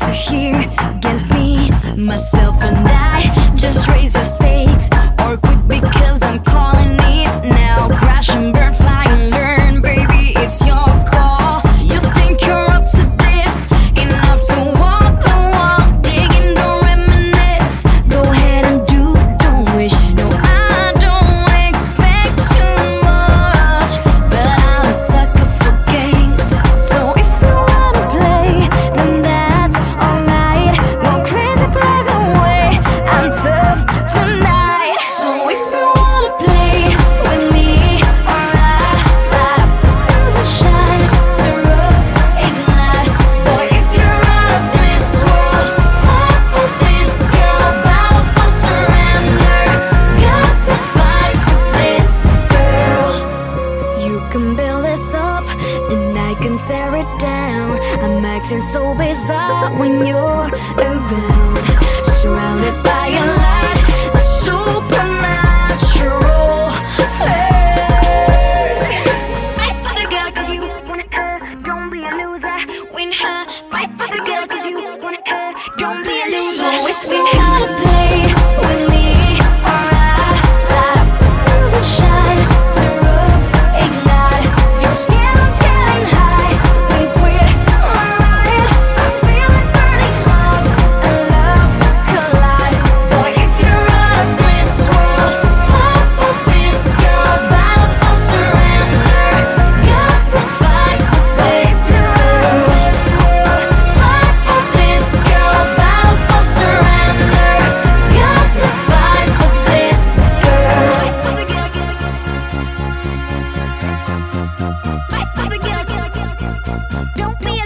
to hear against me, myself, and I just. stare it down. I'm acting so bizarre when you're around. Surrounded by a light, a supernatural flame. Fight for the girl, cause you wanna her. Don't be a loser, win her. Fight for the girl, cause you wanna her. Don't be a loser, so if we had Don't be